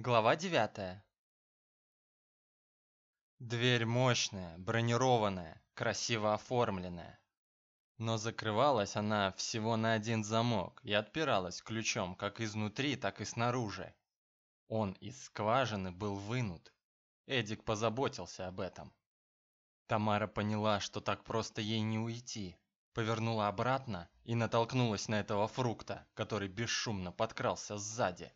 Глава 9. Дверь мощная, бронированная, красиво оформленная. Но закрывалась она всего на один замок и отпиралась ключом как изнутри, так и снаружи. Он из скважины был вынут. Эдик позаботился об этом. Тамара поняла, что так просто ей не уйти. Повернула обратно и натолкнулась на этого фрукта, который бесшумно подкрался сзади.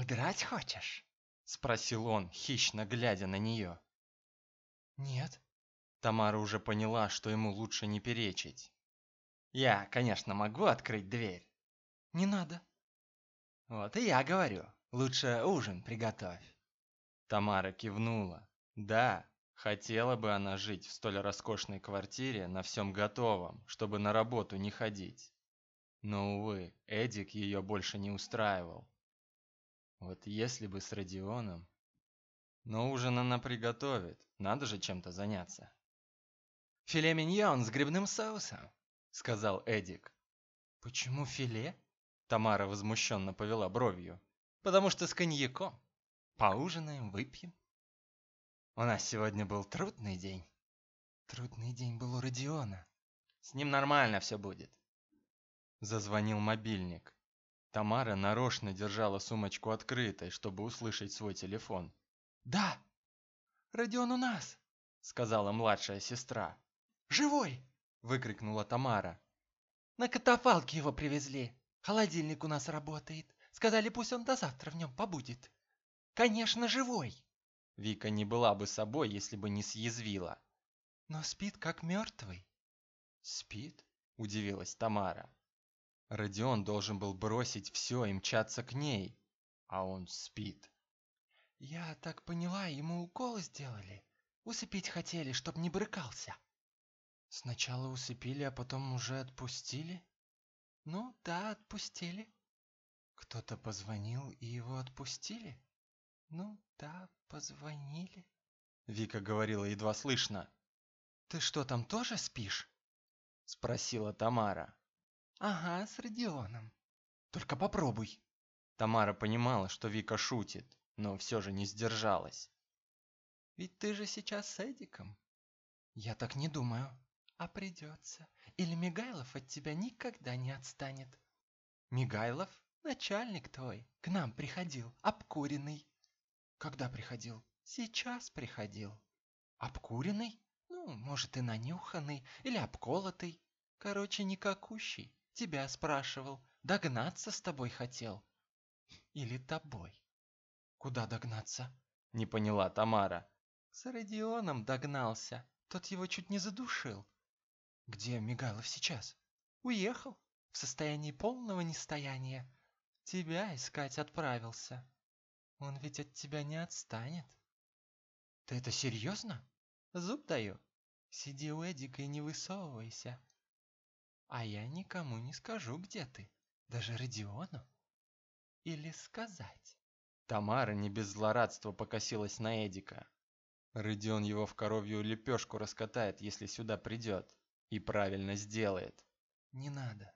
«Удрать хочешь?» – спросил он, хищно глядя на нее. «Нет». Тамара уже поняла, что ему лучше не перечить. «Я, конечно, могу открыть дверь». «Не надо». «Вот и я говорю, лучше ужин приготовь». Тамара кивнула. Да, хотела бы она жить в столь роскошной квартире на всем готовом, чтобы на работу не ходить. Но, увы, Эдик ее больше не устраивал. Вот если бы с Родионом... Но ужин она приготовит, надо же чем-то заняться. «Филе миньон с грибным соусом», — сказал Эдик. «Почему филе?» Тамара возмущенно повела бровью. «Потому что с коньяком. Поужинаем, выпьем». У нас сегодня был трудный день. Трудный день был у Родиона. С ним нормально все будет. Зазвонил мобильник. Тамара нарочно держала сумочку открытой, чтобы услышать свой телефон. «Да! Родион у нас!» — сказала младшая сестра. «Живой!» — выкрикнула Тамара. «На катафалке его привезли. Холодильник у нас работает. Сказали, пусть он до завтра в нем побудет. Конечно, живой!» Вика не была бы собой, если бы не съязвила. «Но спит как мертвый». «Спит?» – удивилась Тамара. Родион должен был бросить все и мчаться к ней, а он спит. «Я так поняла, ему укол сделали. Усыпить хотели, чтоб не брыкался». «Сначала усыпили, а потом уже отпустили?» «Ну да, отпустили». «Кто-то позвонил и его отпустили?» «Ну да, позвонили». Вика говорила едва слышно. «Ты что, там тоже спишь?» Спросила Тамара. «Ага, с Родионом. Только попробуй». Тамара понимала, что Вика шутит, но все же не сдержалась. «Ведь ты же сейчас с Эдиком». «Я так не думаю. А придется. Или Мигайлов от тебя никогда не отстанет». «Мигайлов? Начальник твой. К нам приходил, обкуренный». «Когда приходил?» «Сейчас приходил». «Обкуренный? Ну, может, и нанюханный, или обколотый. Короче, никакущий. Тебя спрашивал. Догнаться с тобой хотел. Или тобой. Куда догнаться? Не поняла Тамара. С Родионом догнался. Тот его чуть не задушил. Где Мигайлов сейчас? Уехал. В состоянии полного нестояния. Тебя искать отправился. Он ведь от тебя не отстанет. Ты это серьезно? Зуб даю. Сиди у Эдика и не высовывайся. А я никому не скажу, где ты. Даже Родиону. Или сказать. Тамара не без злорадства покосилась на Эдика. Родион его в коровью лепешку раскатает, если сюда придет. И правильно сделает. Не надо.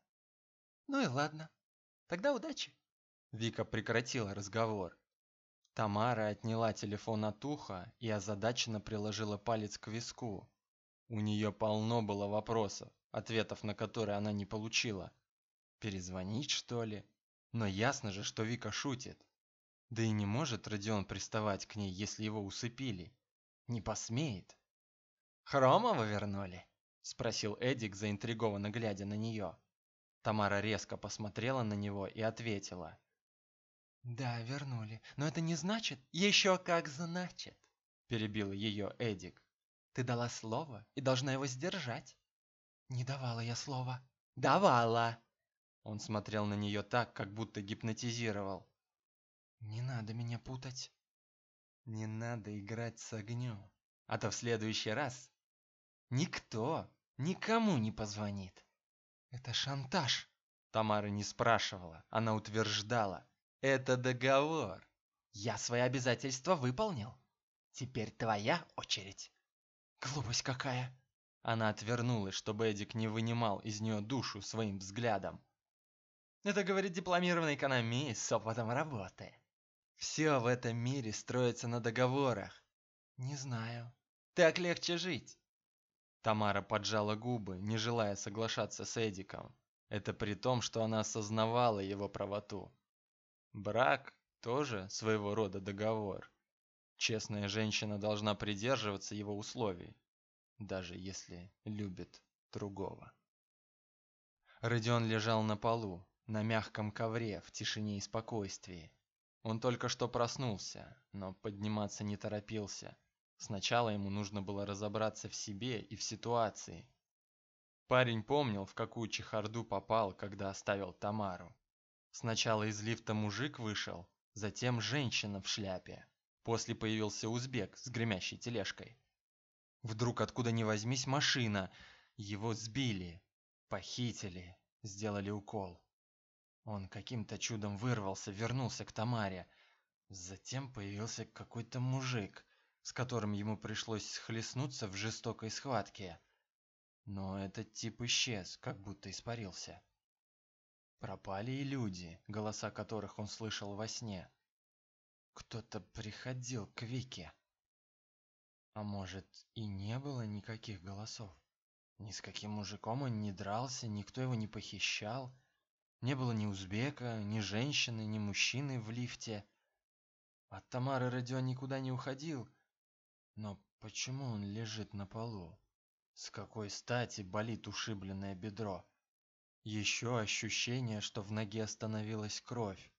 Ну и ладно. Тогда удачи. Вика прекратила разговор. Тамара отняла телефон от уха и озадаченно приложила палец к виску. У нее полно было вопросов ответов на которые она не получила. Перезвонить, что ли? Но ясно же, что Вика шутит. Да и не может Родион приставать к ней, если его усыпили. Не посмеет. «Хромова вернули?» – спросил Эдик, заинтригованно глядя на нее. Тамара резко посмотрела на него и ответила. «Да, вернули. Но это не значит...» «Еще как значит!» – перебил ее Эдик. «Ты дала слово и должна его сдержать. Не давала я слова. Давала. Он смотрел на нее так, как будто гипнотизировал. Не надо меня путать. Не надо играть с огнем. А то в следующий раз никто никому не позвонит. Это шантаж. Тамара не спрашивала, она утверждала. Это договор. Я свои обязательства выполнил. Теперь твоя очередь. Глупость какая. Она отвернулась, чтобы Эдик не вынимал из нее душу своим взглядом. Это говорит дипломированный экономист с опытом работы. Все в этом мире строится на договорах. Не знаю. Так легче жить. Тамара поджала губы, не желая соглашаться с Эдиком. Это при том, что она осознавала его правоту. Брак тоже своего рода договор. Честная женщина должна придерживаться его условий, даже если любит другого. Родион лежал на полу, на мягком ковре, в тишине и спокойствии. Он только что проснулся, но подниматься не торопился. Сначала ему нужно было разобраться в себе и в ситуации. Парень помнил, в какую чехарду попал, когда оставил Тамару. Сначала из лифта мужик вышел, затем женщина в шляпе. После появился узбек с гремящей тележкой. Вдруг откуда ни возьмись машина, его сбили, похитили, сделали укол. Он каким-то чудом вырвался, вернулся к Тамаре. Затем появился какой-то мужик, с которым ему пришлось схлестнуться в жестокой схватке. Но этот тип исчез, как будто испарился. Пропали и люди, голоса которых он слышал во сне. Кто-то приходил к Вике. А может, и не было никаких голосов? Ни с каким мужиком он не дрался, никто его не похищал. Не было ни узбека, ни женщины, ни мужчины в лифте. От Тамары Родион никуда не уходил. Но почему он лежит на полу? С какой стати болит ушибленное бедро? Еще ощущение, что в ноге остановилась кровь.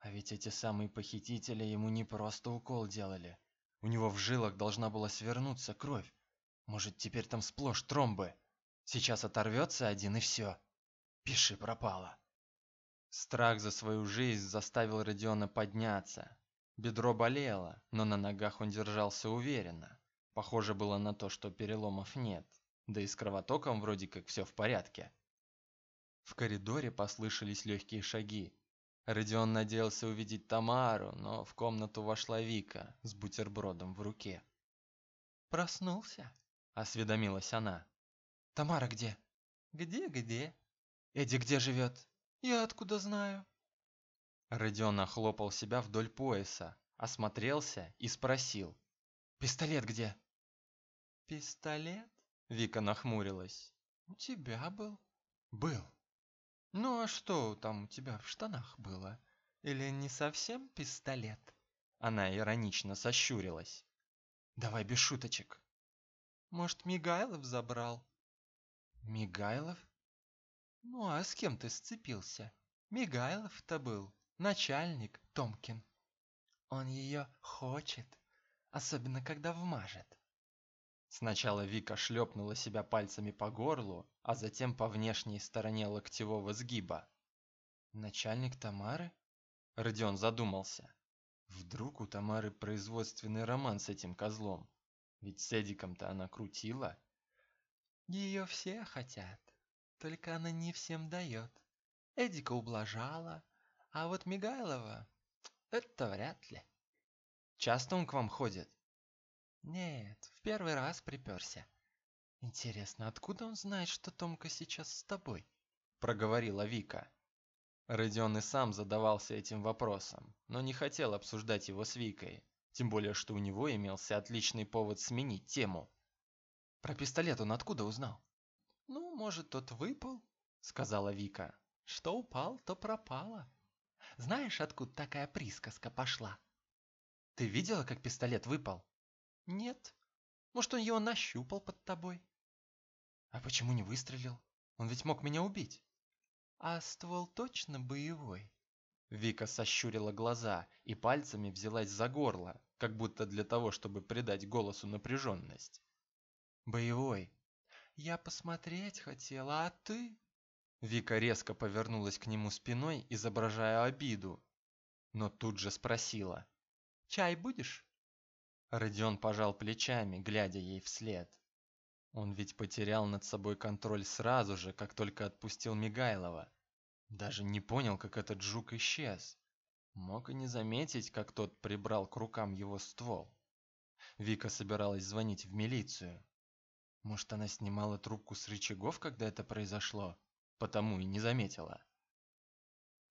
А ведь эти самые похитители ему не просто укол делали. У него в жилах должна была свернуться кровь. Может, теперь там сплошь тромбы. Сейчас оторвется один и все. Пиши пропало. Страх за свою жизнь заставил Родиона подняться. Бедро болело, но на ногах он держался уверенно. Похоже было на то, что переломов нет. Да и с кровотоком вроде как все в порядке. В коридоре послышались легкие шаги. Родион надеялся увидеть Тамару, но в комнату вошла Вика с бутербродом в руке. «Проснулся?» – осведомилась она. «Тамара где?» «Где-где?» Эдди где живет? Я откуда знаю? Родион охлопал себя вдоль пояса, осмотрелся и спросил. Пистолет где? Пистолет? Вика нахмурилась. У тебя был? Был. Ну а что там у тебя в штанах было? Или не совсем пистолет? Она иронично сощурилась. Давай без шуточек. Может, Мигайлов забрал? Мигайлов? Ну а с кем ты сцепился? Мигайлов-то был, начальник Томкин. Он ее хочет, особенно когда вмажет. Сначала Вика шлепнула себя пальцами по горлу, а затем по внешней стороне локтевого сгиба. Начальник Тамары? Родион задумался. Вдруг у Тамары производственный роман с этим козлом? Ведь с Эдиком-то она крутила. Ее все хотят. Только она не всем дает. Эдика ублажала, а вот Мигайлова — это вряд ли. Часто он к вам ходит? Нет, в первый раз приперся. Интересно, откуда он знает, что Томка сейчас с тобой? Проговорила Вика. Родион и сам задавался этим вопросом, но не хотел обсуждать его с Викой, тем более, что у него имелся отличный повод сменить тему. Про пистолет он откуда узнал? «Ну, может, тот выпал?» — сказала Вика. «Что упал, то пропало. Знаешь, откуда такая присказка пошла?» «Ты видела, как пистолет выпал?» «Нет. Может, он его нащупал под тобой?» «А почему не выстрелил? Он ведь мог меня убить». «А ствол точно боевой?» Вика сощурила глаза и пальцами взялась за горло, как будто для того, чтобы придать голосу напряженность. «Боевой», я посмотреть хотела, а ты? Вика резко повернулась к нему спиной, изображая обиду, но тут же спросила: "Чай будешь?" Родион пожал плечами, глядя ей вслед. Он ведь потерял над собой контроль сразу же, как только отпустил Мигайлова. Даже не понял, как этот жук исчез. Мог и не заметить, как тот прибрал к рукам его ствол. Вика собиралась звонить в милицию, может, она снимала трубку с рычагов, когда это произошло, потому и не заметила.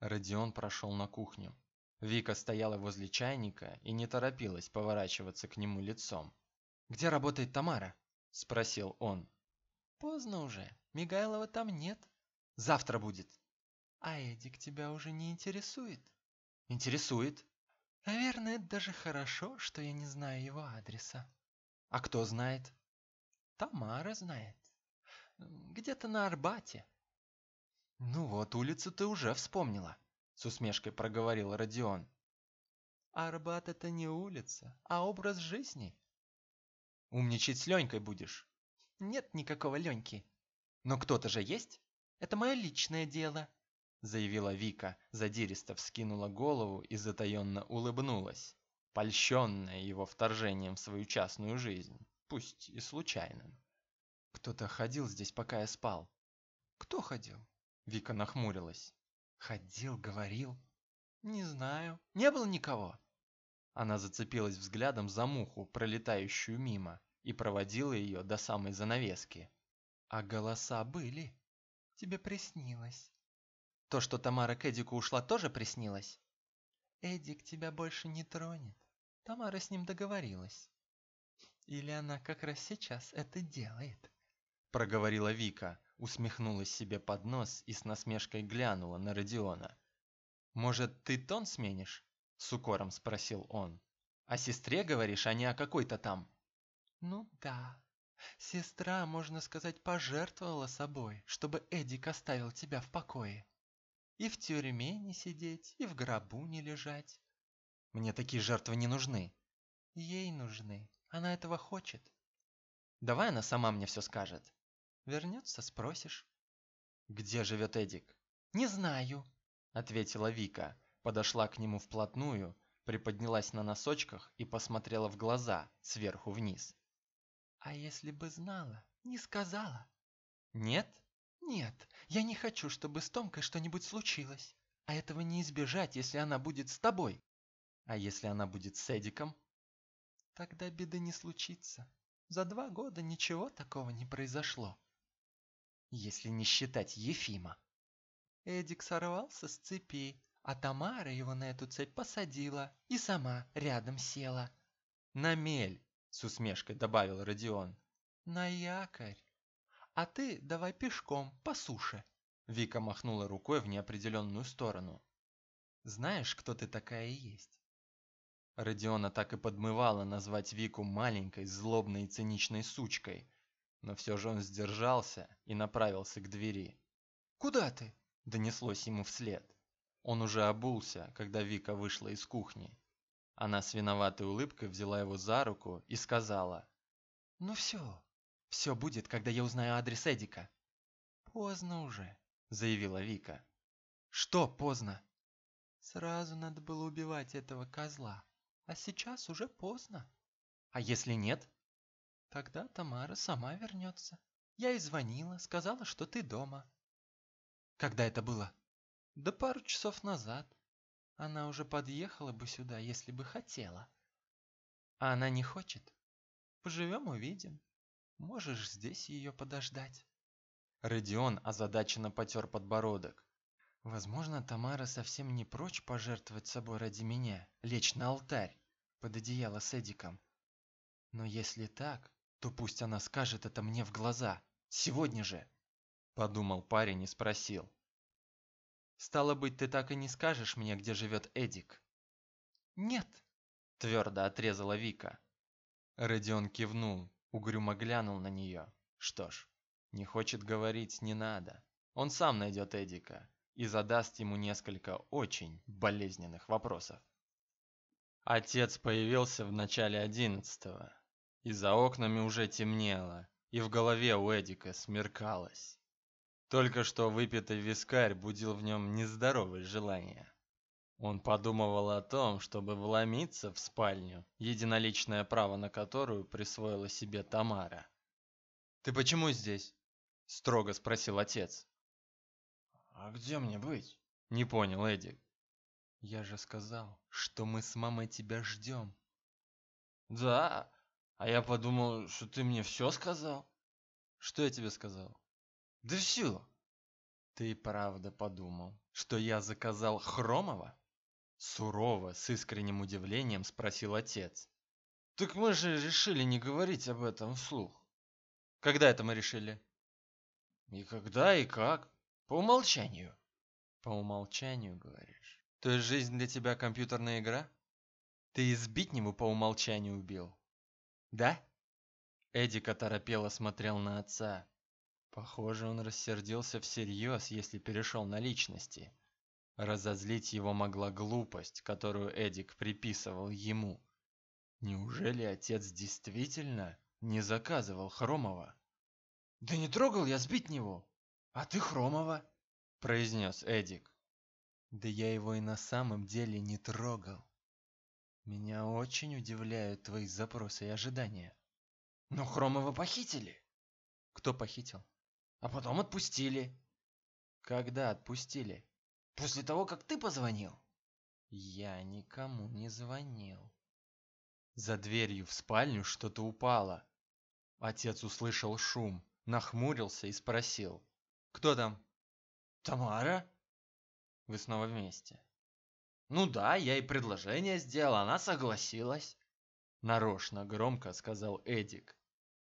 Родион прошел на кухню. Вика стояла возле чайника и не торопилась поворачиваться к нему лицом. «Где работает Тамара?» – спросил он. «Поздно уже. Мигайлова там нет. Завтра будет». «А Эдик тебя уже не интересует?» «Интересует». «Наверное, даже хорошо, что я не знаю его адреса». «А кто знает?» «Тамара знает. Где-то на Арбате». «Ну вот, улицу ты уже вспомнила», — с усмешкой проговорил Родион. «Арбат — это не улица, а образ жизни». «Умничать с Ленькой будешь?» «Нет никакого Леньки». «Но кто-то же есть?» «Это мое личное дело», заявила Вика, задиристо вскинула голову и затаенно улыбнулась, польщенная его вторжением в свою частную жизнь, пусть и случайным. Кто-то ходил здесь, пока я спал. Кто ходил? Вика нахмурилась. Ходил, говорил. Не знаю, не было никого. Она зацепилась взглядом за муху, пролетающую мимо, и проводила ее до самой занавески. А голоса были. Тебе приснилось. То, что Тамара к Эдику ушла, тоже приснилось? Эдик тебя больше не тронет. Тамара с ним договорилась. Или она как раз сейчас это делает? Проговорила Вика, усмехнулась себе под нос и с насмешкой глянула на Родиона. «Может, ты тон сменишь?» – с укором спросил он. «О сестре говоришь, а не о какой-то там?» «Ну да. Сестра, можно сказать, пожертвовала собой, чтобы Эдик оставил тебя в покое. И в тюрьме не сидеть, и в гробу не лежать. Мне такие жертвы не нужны. Ей нужны. Она этого хочет. Давай она сама мне все скажет. Вернется, спросишь. Где живет Эдик? Не знаю, ответила Вика, подошла к нему вплотную, приподнялась на носочках и посмотрела в глаза сверху вниз. А если бы знала, не сказала. Нет? Нет, я не хочу, чтобы с Томкой что-нибудь случилось. А этого не избежать, если она будет с тобой. А если она будет с Эдиком? Тогда беды не случится. За два года ничего такого не произошло. Если не считать Ефима. Эдик сорвался с цепи, а Тамара его на эту цепь посадила и сама рядом села. «На мель!» – с усмешкой добавил Родион. «На якорь!» А ты давай пешком, по суше. Вика махнула рукой в неопределенную сторону. Знаешь, кто ты такая есть? Родиона так и подмывала назвать Вику маленькой, злобной и циничной сучкой, но все же он сдержался и направился к двери. «Куда ты?» – донеслось ему вслед. Он уже обулся, когда Вика вышла из кухни. Она с виноватой улыбкой взяла его за руку и сказала. «Ну все, все будет, когда я узнаю адрес Эдика. Поздно уже, заявила Вика. Что поздно? Сразу надо было убивать этого козла, а сейчас уже поздно. А если нет? Тогда Тамара сама вернется. Я и звонила, сказала, что ты дома. Когда это было? Да пару часов назад. Она уже подъехала бы сюда, если бы хотела. А она не хочет? Поживем увидим. Можешь здесь ее подождать. Родион озадаченно потер подбородок. Возможно, Тамара совсем не прочь пожертвовать собой ради меня, лечь на алтарь, под одеяло с Эдиком. Но если так, то пусть она скажет это мне в глаза, сегодня же, подумал парень и спросил. Стало быть, ты так и не скажешь мне, где живет Эдик? Нет, твердо отрезала Вика. Родион кивнул, Угрюмо глянул на нее. Что ж, не хочет говорить, не надо. Он сам найдет Эдика и задаст ему несколько очень болезненных вопросов. Отец появился в начале одиннадцатого, и за окнами уже темнело, и в голове у Эдика смеркалось. Только что выпитый вискарь будил в нем нездоровое желание. Он подумывал о том, чтобы вломиться в спальню, единоличное право на которую присвоила себе Тамара. «Ты почему здесь?» – строго спросил отец. «А где мне быть?» – не понял Эдик. «Я же сказал, что мы с мамой тебя ждем». «Да, а я подумал, что ты мне все сказал». «Что я тебе сказал?» «Да все». «Ты правда подумал, что я заказал Хромова?» Сурово, с искренним удивлением спросил отец. Так мы же решили не говорить об этом вслух. Когда это мы решили? И когда, и как. По умолчанию. По умолчанию, говоришь? То есть жизнь для тебя компьютерная игра? Ты избить него по умолчанию убил? Да? Эдик оторопело смотрел на отца. Похоже, он рассердился всерьез, если перешел на личности. Разозлить его могла глупость, которую Эдик приписывал ему. Неужели отец действительно не заказывал Хромова? «Да не трогал я сбить него, а ты Хромова», – произнес Эдик. «Да я его и на самом деле не трогал. Меня очень удивляют твои запросы и ожидания». «Но Хромова похитили». «Кто похитил?» «А потом отпустили». «Когда отпустили?» После того, как ты позвонил? Я никому не звонил. За дверью в спальню что-то упало. Отец услышал шум, нахмурился и спросил. «Кто там?» «Тамара?» «Вы снова вместе?» «Ну да, я и предложение сделал, она согласилась». Нарочно громко сказал Эдик.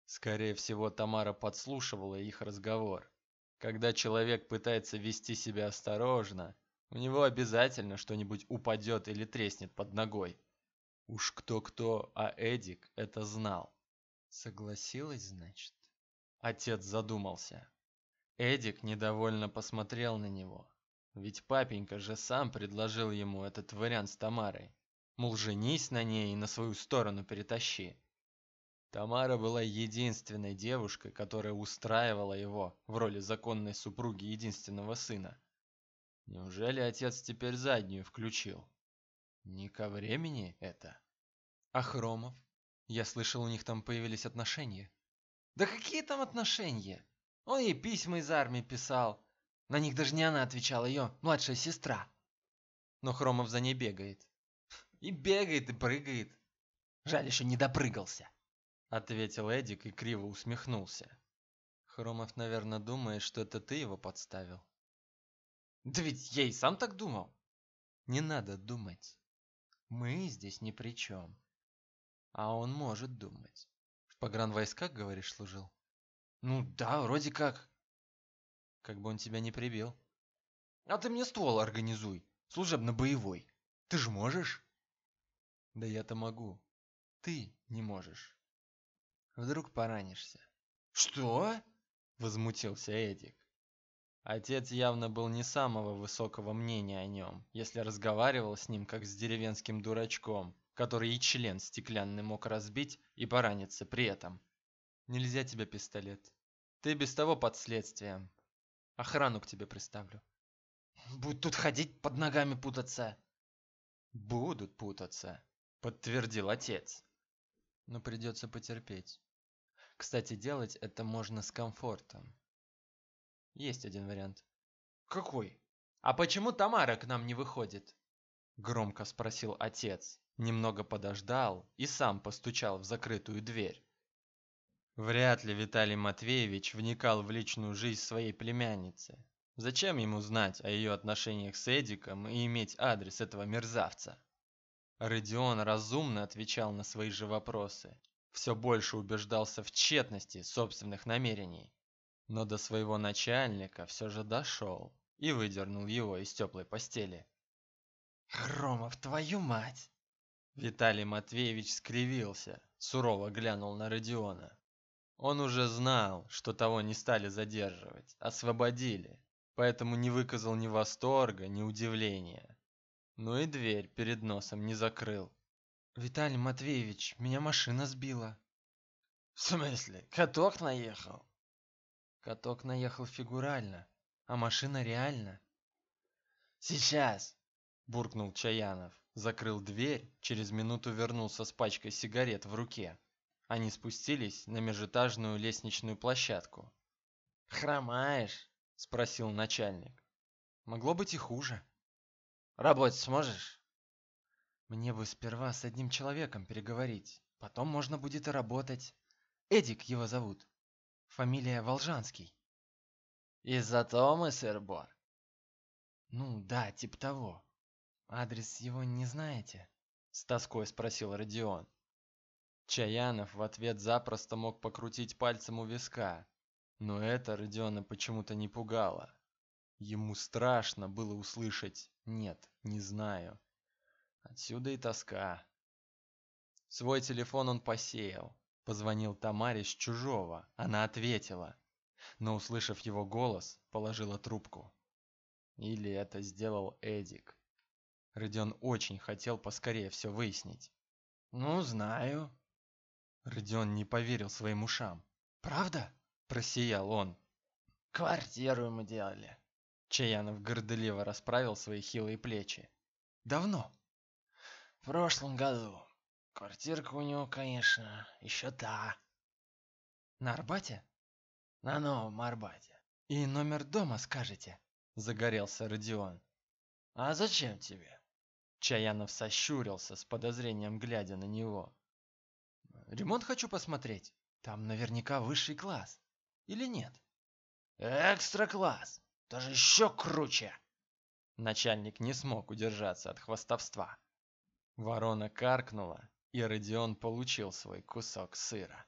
Скорее всего, Тамара подслушивала их разговор. Когда человек пытается вести себя осторожно, у него обязательно что-нибудь упадет или треснет под ногой. Уж кто-кто, а Эдик это знал. Согласилась, значит? Отец задумался. Эдик недовольно посмотрел на него. Ведь папенька же сам предложил ему этот вариант с Тамарой. Мол, женись на ней и на свою сторону перетащи. Тамара была единственной девушкой, которая устраивала его в роли законной супруги единственного сына. Неужели отец теперь заднюю включил? Не ко времени это. А Хромов? Я слышал, у них там появились отношения. Да какие там отношения? Он ей письма из армии писал. На них даже не она отвечала, ее младшая сестра. Но Хромов за ней бегает. И бегает, и прыгает. Жаль, еще не допрыгался ответил Эдик и криво усмехнулся. Хромов, наверное, думает, что это ты его подставил. Да ведь я и сам так думал. Не надо думать. Мы здесь ни при чем. А он может думать. В погранвойсках, говоришь, служил? Ну да, вроде как. Как бы он тебя не прибил. А ты мне ствол организуй, служебно-боевой. Ты же можешь? Да я-то могу. Ты не можешь. Вдруг поранишься. Что? Возмутился Эдик. Отец явно был не самого высокого мнения о нем, если разговаривал с ним как с деревенским дурачком, который и член стеклянный мог разбить и пораниться при этом. Нельзя тебе пистолет. Ты без того под следствием. Охрану к тебе приставлю. Будут тут ходить под ногами путаться. Будут путаться, подтвердил отец. Но придется потерпеть. Кстати, делать это можно с комфортом. Есть один вариант. Какой? А почему Тамара к нам не выходит? Громко спросил отец. Немного подождал и сам постучал в закрытую дверь. Вряд ли Виталий Матвеевич вникал в личную жизнь своей племянницы. Зачем ему знать о ее отношениях с Эдиком и иметь адрес этого мерзавца? Родион разумно отвечал на свои же вопросы все больше убеждался в тщетности собственных намерений. Но до своего начальника все же дошел и выдернул его из теплой постели. «Громов, твою мать!» Виталий Матвеевич скривился, сурово глянул на Родиона. Он уже знал, что того не стали задерживать, освободили, поэтому не выказал ни восторга, ни удивления. Но и дверь перед носом не закрыл. Виталий Матвеевич, меня машина сбила. В смысле? Каток наехал? Каток наехал фигурально, а машина реально. Сейчас, буркнул Чаянов, закрыл дверь, через минуту вернулся с пачкой сигарет в руке. Они спустились на межэтажную лестничную площадку. Хромаешь? спросил начальник. Могло быть и хуже. Работать сможешь? Мне бы сперва с одним человеком переговорить, потом можно будет и работать. Эдик его зовут. Фамилия Волжанский. Из-за того мы сыр-бор? Ну да, типа того. Адрес его не знаете? С тоской спросил Родион. Чаянов в ответ запросто мог покрутить пальцем у виска, но это Родиона почему-то не пугало. Ему страшно было услышать «нет, не знаю». Отсюда и тоска. Свой телефон он посеял. Позвонил Тамаре с чужого. Она ответила. Но, услышав его голос, положила трубку. Или это сделал Эдик. Родион очень хотел поскорее все выяснить. «Ну, знаю». Родион не поверил своим ушам. «Правда?» – просиял он. «Квартиру мы делали». Чаянов горделиво расправил свои хилые плечи. «Давно?» «В прошлом году. Квартирка у него, конечно, еще та». «На Арбате?» «На Новом Арбате». «И номер дома скажете?» – загорелся Родион. «А зачем тебе?» Чаянов сощурился с подозрением, глядя на него. «Ремонт хочу посмотреть. Там наверняка высший класс. Или нет?» «Экстра-класс! Даже еще круче!» Начальник не смог удержаться от хвастовства. Ворона каркнула, и Родион получил свой кусок сыра.